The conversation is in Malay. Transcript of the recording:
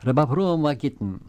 Rebab Ruam Wakitin.